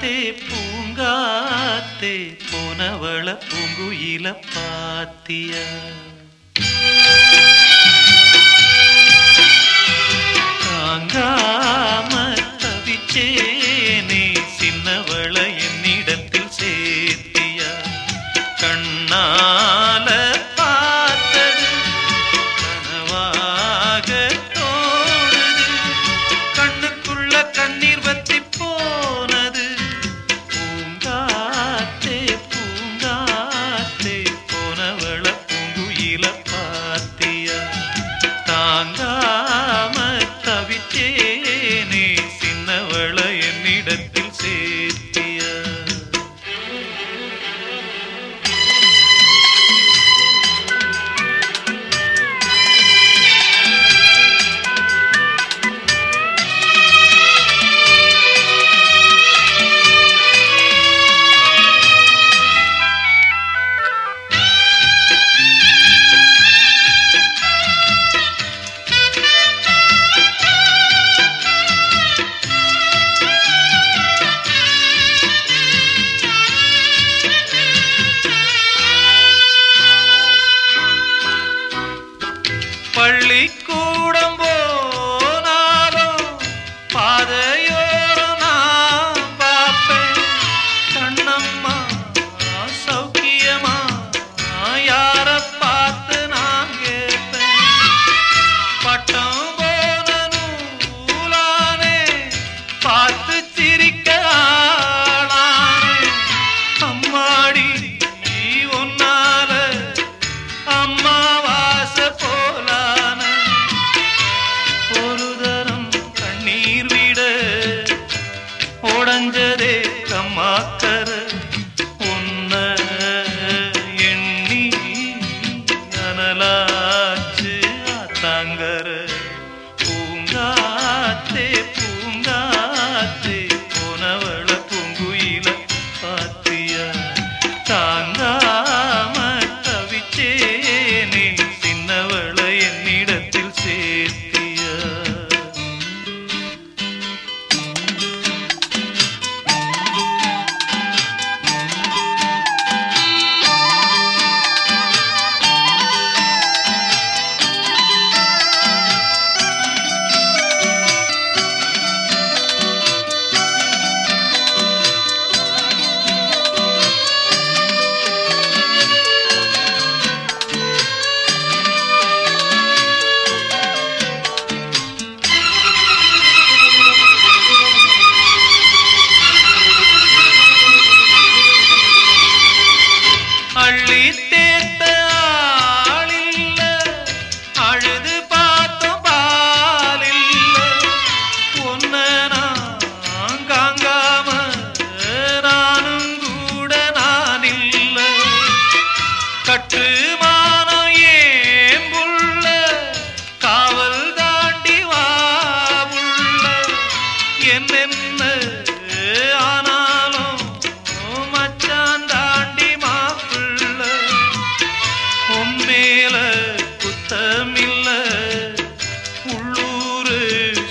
காத்தே பூங்காத்தே போனவள பூங்குயில பாத்தியா?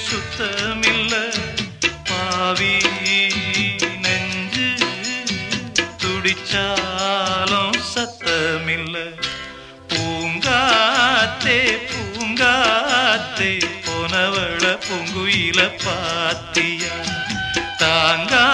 சுத்தமில்ல. பாவி நெஞ்சு துடிச்சாலும் சத்தமில்ல. பூங்காத்தே பூங்காத்தே போனவள பொங்குயில பாத்தியா. தாங்கா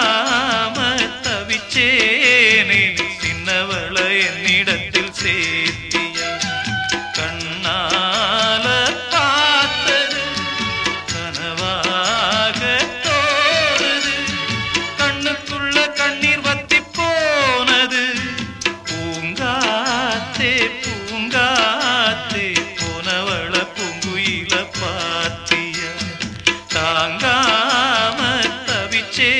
பூத்தே பூங்காத்தே புனவள பூங்குயில பாத்திய. தாங்காம தவிச்சே